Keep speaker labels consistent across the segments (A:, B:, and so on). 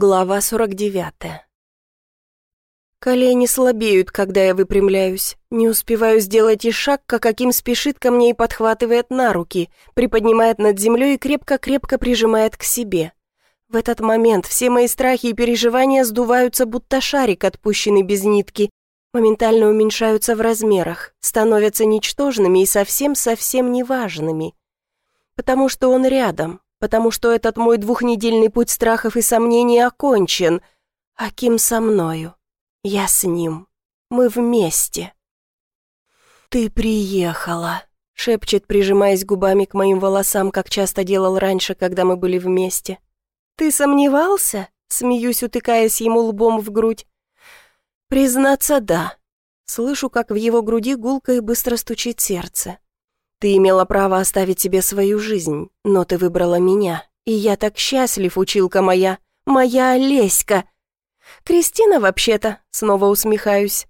A: Глава 49. Колени слабеют, когда я выпрямляюсь. Не успеваю сделать и шаг, как Аким спешит ко мне и подхватывает на руки, приподнимает над землей и крепко-крепко прижимает к себе. В этот момент все мои страхи и переживания сдуваются, будто шарик, отпущенный без нитки, моментально уменьшаются в размерах, становятся ничтожными и совсем-совсем неважными. Потому что он рядом, потому что этот мой двухнедельный путь страхов и сомнений окончен. А Ким со мною. Я с ним. Мы вместе. «Ты приехала», — шепчет, прижимаясь губами к моим волосам, как часто делал раньше, когда мы были вместе. «Ты сомневался?» — смеюсь, утыкаясь ему лбом в грудь. «Признаться, да». Слышу, как в его груди гулко и быстро стучит сердце. Ты имела право оставить себе свою жизнь, но ты выбрала меня, и я так счастлив, училка моя, моя Олеська. Кристина, вообще-то, снова усмехаюсь.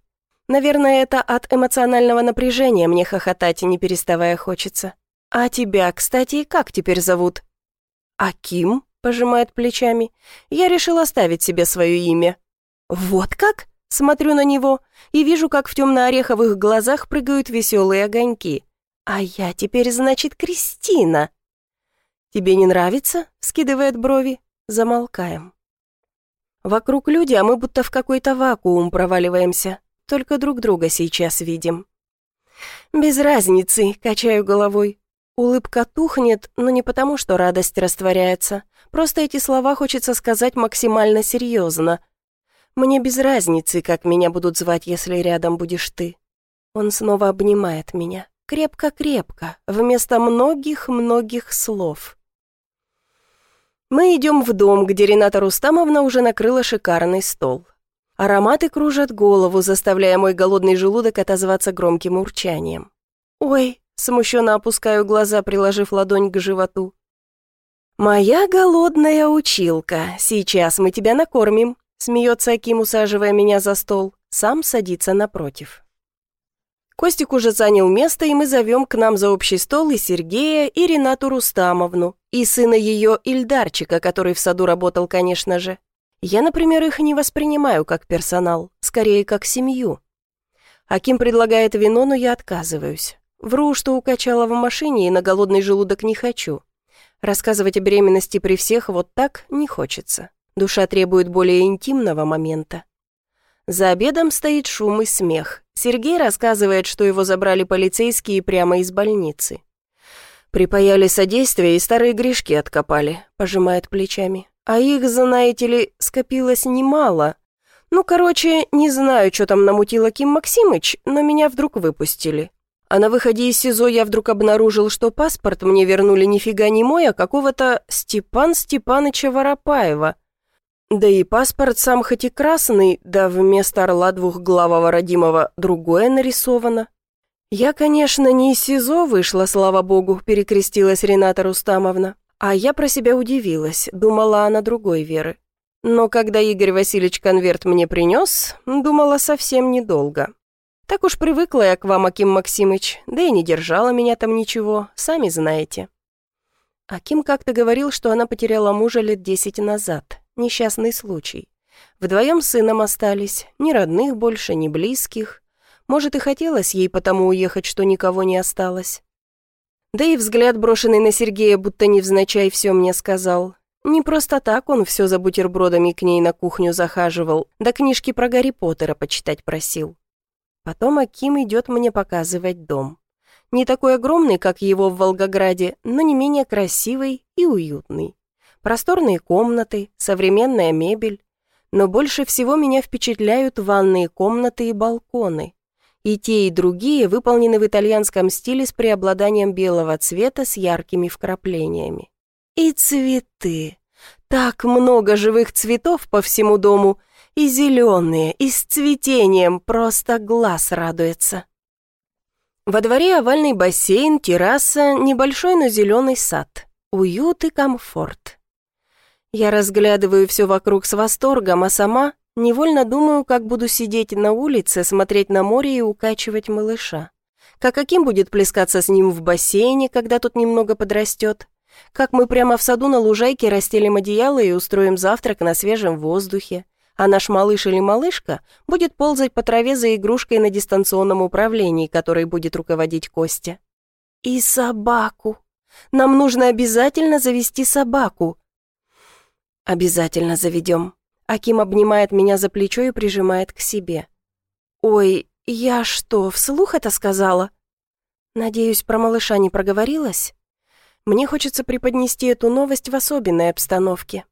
A: Наверное, это от эмоционального напряжения мне хохотать и не переставая хочется. А тебя, кстати, как теперь зовут? Аким, пожимает плечами. Я решил оставить себе свое имя. Вот как? Смотрю на него и вижу, как в темно-ореховых глазах прыгают веселые огоньки. «А я теперь, значит, Кристина!» «Тебе не нравится?» — скидывает брови. Замолкаем. Вокруг люди, а мы будто в какой-то вакуум проваливаемся. Только друг друга сейчас видим. «Без разницы», — качаю головой. Улыбка тухнет, но не потому, что радость растворяется. Просто эти слова хочется сказать максимально серьезно. «Мне без разницы, как меня будут звать, если рядом будешь ты». Он снова обнимает меня. Крепко-крепко, вместо многих-многих слов. Мы идем в дом, где Рената Рустамовна уже накрыла шикарный стол. Ароматы кружат голову, заставляя мой голодный желудок отозваться громким урчанием. «Ой!» — смущенно опускаю глаза, приложив ладонь к животу. «Моя голодная училка, сейчас мы тебя накормим», — смеется Аким, усаживая меня за стол, сам садится напротив. Костик уже занял место, и мы зовем к нам за общий стол и Сергея, и Ренату Рустамовну, и сына ее Ильдарчика, который в саду работал, конечно же. Я, например, их не воспринимаю как персонал, скорее как семью. Аким предлагает вино, но я отказываюсь. Вру, что укачала в машине и на голодный желудок не хочу. Рассказывать о беременности при всех вот так не хочется. Душа требует более интимного момента. За обедом стоит шум и смех. Сергей рассказывает, что его забрали полицейские прямо из больницы. «Припаяли содействие и старые грешки откопали», — пожимает плечами. «А их, знаете ли, скопилось немало. Ну, короче, не знаю, что там намутила Ким Максимыч, но меня вдруг выпустили. А на выходе из СИЗО я вдруг обнаружил, что паспорт мне вернули нифига не мой, а какого-то Степан Степаныча Воропаева». Да и паспорт сам хоть и красный, да вместо орла двухглавого родимого другое нарисовано. Я, конечно, не из СИЗО вышла, слава богу, перекрестилась Рената Рустамовна. А я про себя удивилась, думала она другой веры. Но когда Игорь Васильевич конверт мне принес, думала совсем недолго. Так уж привыкла я к вам, Аким Максимыч, да и не держала меня там ничего, сами знаете. Аким как-то говорил, что она потеряла мужа лет десять назад, Несчастный случай. Вдвоем с сыном остались, ни родных больше, ни близких. Может, и хотелось ей потому уехать, что никого не осталось. Да и взгляд, брошенный на Сергея, будто невзначай все мне сказал. Не просто так он все за бутербродами к ней на кухню захаживал, да книжки про Гарри Поттера почитать просил. Потом Аким идет мне показывать дом. Не такой огромный, как его в Волгограде, но не менее красивый и уютный. Просторные комнаты, современная мебель. Но больше всего меня впечатляют ванные комнаты и балконы. И те, и другие выполнены в итальянском стиле с преобладанием белого цвета с яркими вкраплениями. И цветы. Так много живых цветов по всему дому. И зеленые, и с цветением, просто глаз радуется. Во дворе овальный бассейн, терраса, небольшой, но зеленый сад. Уют и комфорт. Я разглядываю все вокруг с восторгом, а сама невольно думаю, как буду сидеть на улице, смотреть на море и укачивать малыша. Как каким будет плескаться с ним в бассейне, когда тот немного подрастет. Как мы прямо в саду на лужайке расстелим одеяло и устроим завтрак на свежем воздухе, а наш малыш или малышка будет ползать по траве за игрушкой на дистанционном управлении, которой будет руководить Костя. И собаку. Нам нужно обязательно завести собаку. Обязательно заведем. Аким обнимает меня за плечо и прижимает к себе. Ой, я что, вслух это сказала? Надеюсь, про малыша не проговорилась? Мне хочется преподнести эту новость в особенной обстановке.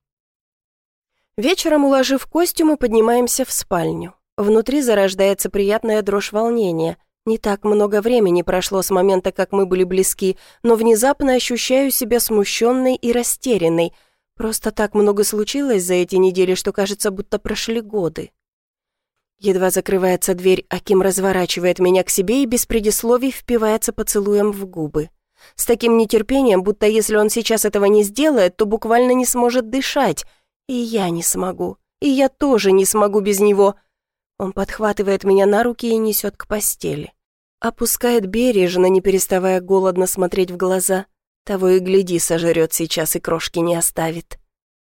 A: Вечером, уложив Костю, мы поднимаемся в спальню. Внутри зарождается приятная дрожь волнения. Не так много времени прошло с момента, как мы были близки, но внезапно ощущаю себя смущенной и растерянной. Просто так много случилось за эти недели, что кажется, будто прошли годы. Едва закрывается дверь, Аким разворачивает меня к себе и без предисловий впивается поцелуем в губы. С таким нетерпением, будто если он сейчас этого не сделает, то буквально не сможет дышать — и я не смогу. И я тоже не смогу без него. Он подхватывает меня на руки и несет к постели. Опускает бережно, не переставая голодно смотреть в глаза. Того и гляди, сожрет сейчас и крошки не оставит.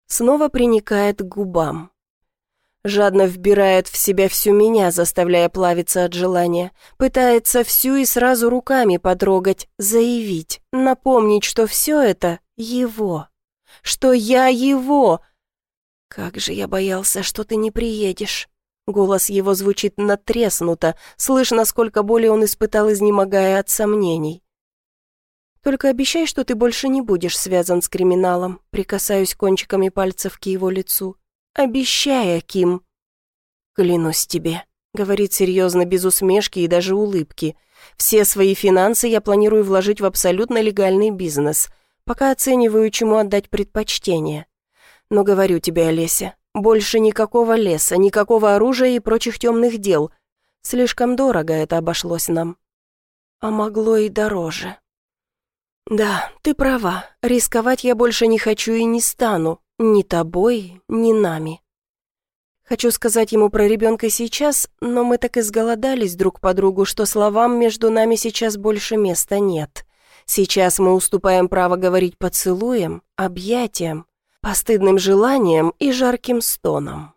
A: Снова приникает к губам. Жадно вбирает в себя всю меня, заставляя плавиться от желания. Пытается всю и сразу руками потрогать, заявить, напомнить, что все это его. Что я его, «Как же я боялся, что ты не приедешь!» Голос его звучит натреснуто, слышно, сколько боли он испытал, изнемогая от сомнений. «Только обещай, что ты больше не будешь связан с криминалом», прикасаюсь кончиками пальцев к его лицу. «Обещай, Аким!» «Клянусь тебе», — говорит серьезно, без усмешки и даже улыбки. «Все свои финансы я планирую вложить в абсолютно легальный бизнес, пока оцениваю, чему отдать предпочтение. Но говорю тебе, Олеся, больше никакого леса, никакого оружия и прочих темных дел. Слишком дорого это обошлось нам. А могло и дороже. Да, ты права, рисковать я больше не хочу и не стану. Ни тобой, ни нами. Хочу сказать ему про ребенка сейчас, но мы так изголодались друг по другу, что словам между нами сейчас больше места нет. Сейчас мы уступаем право говорить поцелуем, объятиям, постыдным желанием и жарким стоном.